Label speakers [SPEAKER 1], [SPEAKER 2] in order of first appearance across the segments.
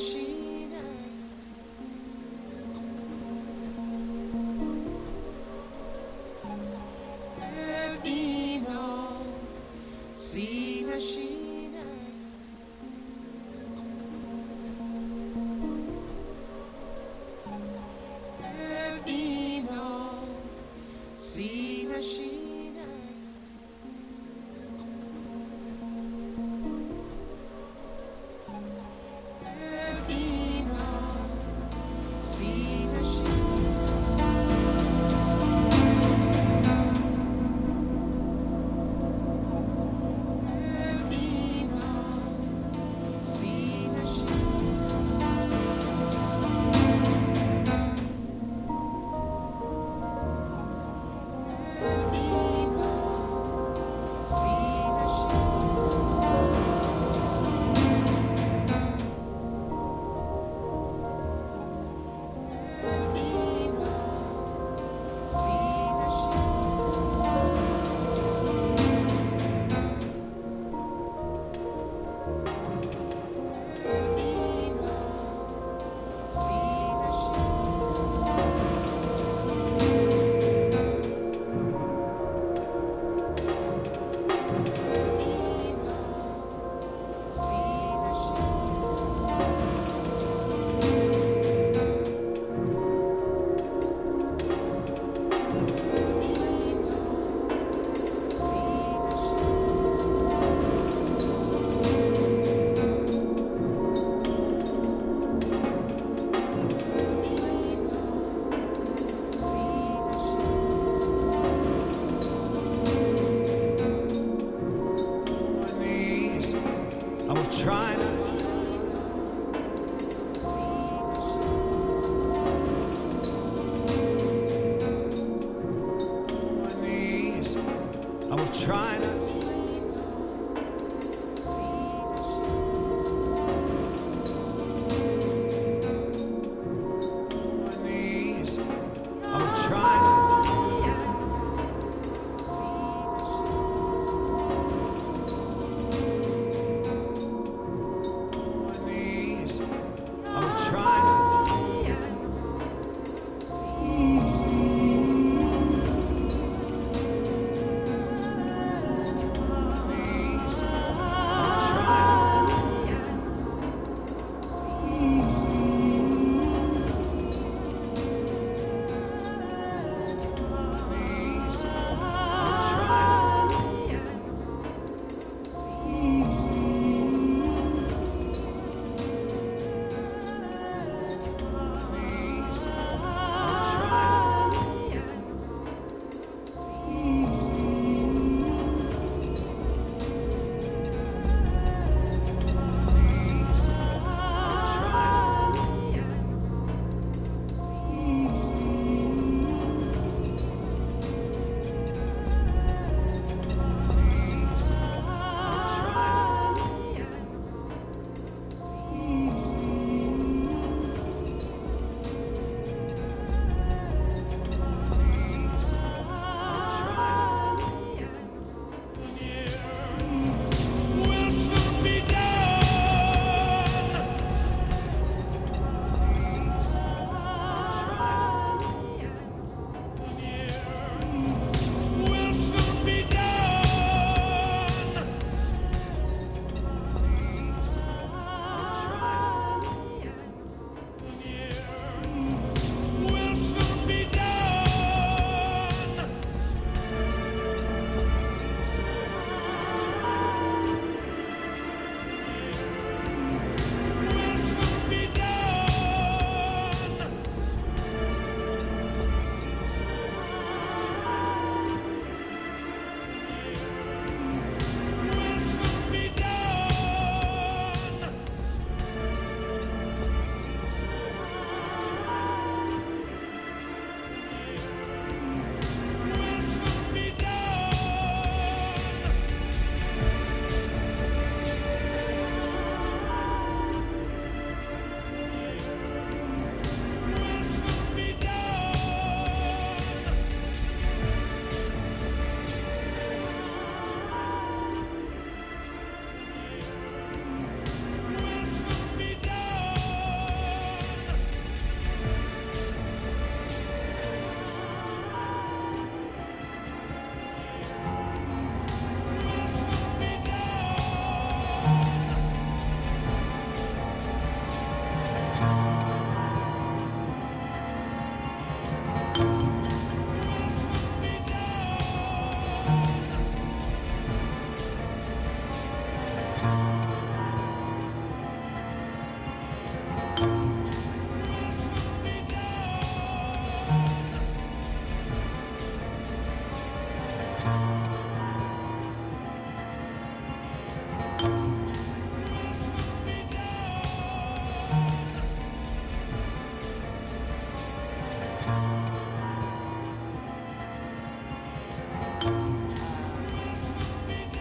[SPEAKER 1] Be trying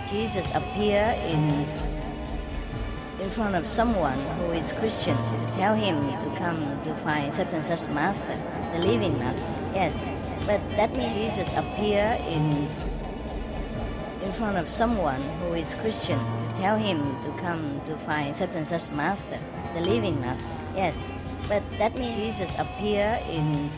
[SPEAKER 1] Jesus appear in in front of someone who is Christian to tell him to come to find such and such master, the living master. Yes, but that means Jesus appear in in front of someone who is Christian to tell him to come to find such and such master, the living master. Yes, but that means Jesus appear in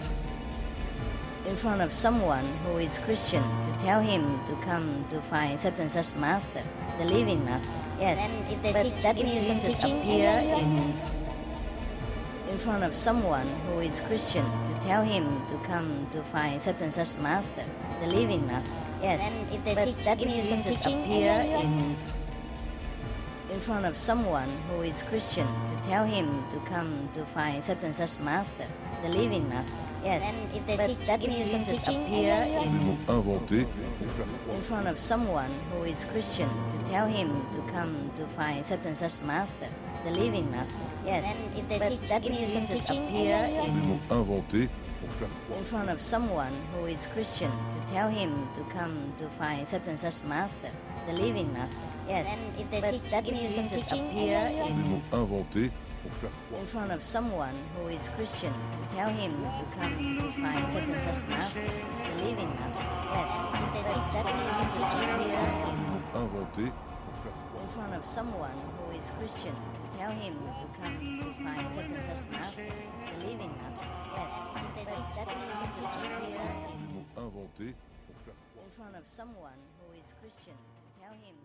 [SPEAKER 1] in front of someone who is Christian to tell him to come to find such and such master, the living master. Yes,
[SPEAKER 2] Then if they
[SPEAKER 1] but
[SPEAKER 2] teach-
[SPEAKER 1] that
[SPEAKER 2] give you
[SPEAKER 1] means
[SPEAKER 2] some
[SPEAKER 1] Jesus
[SPEAKER 2] teaching,
[SPEAKER 1] appear in in front of someone who is Christian to tell him to come to find such and such master, the living master. Yes,
[SPEAKER 2] Then if they
[SPEAKER 1] but
[SPEAKER 2] teach-
[SPEAKER 1] that
[SPEAKER 2] give you
[SPEAKER 1] means
[SPEAKER 2] some
[SPEAKER 1] Jesus
[SPEAKER 2] teaching,
[SPEAKER 1] appear in in front of someone who is Christian to tell him to come to find such and such master, the living master. Yes,
[SPEAKER 2] Then if they
[SPEAKER 1] but
[SPEAKER 2] teach-
[SPEAKER 1] that
[SPEAKER 2] give you
[SPEAKER 1] means
[SPEAKER 2] some
[SPEAKER 1] Jesus
[SPEAKER 2] teaching, and
[SPEAKER 1] in
[SPEAKER 3] inventé pour faire croire
[SPEAKER 1] in front of someone who is Christian to tell him to come to find such and such master, the living master. Yes,
[SPEAKER 2] Then if they
[SPEAKER 1] but
[SPEAKER 2] teach-
[SPEAKER 1] that
[SPEAKER 2] give you some teaching, and
[SPEAKER 1] appear in
[SPEAKER 3] inventé pour faire croire
[SPEAKER 1] in front of someone who is Christian to tell him to come to find such and such master, the living master. Yes,
[SPEAKER 2] Then if they
[SPEAKER 1] but
[SPEAKER 2] teach-
[SPEAKER 1] that
[SPEAKER 2] give you some teaching, and
[SPEAKER 1] appear
[SPEAKER 3] inventé
[SPEAKER 1] in front of someone who is Christian to tell him to come to find such and such master, the living master. Yes, but
[SPEAKER 2] teach-
[SPEAKER 1] that
[SPEAKER 2] give you
[SPEAKER 1] means
[SPEAKER 2] some
[SPEAKER 1] Jesus
[SPEAKER 2] teaching,
[SPEAKER 1] in
[SPEAKER 3] inventé pour faire croire
[SPEAKER 1] in front of someone who is Christian to tell him to come to find such and such master, the living master. Yes, but that means Jesus appear in
[SPEAKER 3] inventé pour faire croire
[SPEAKER 1] in front of someone who is Christian to tell him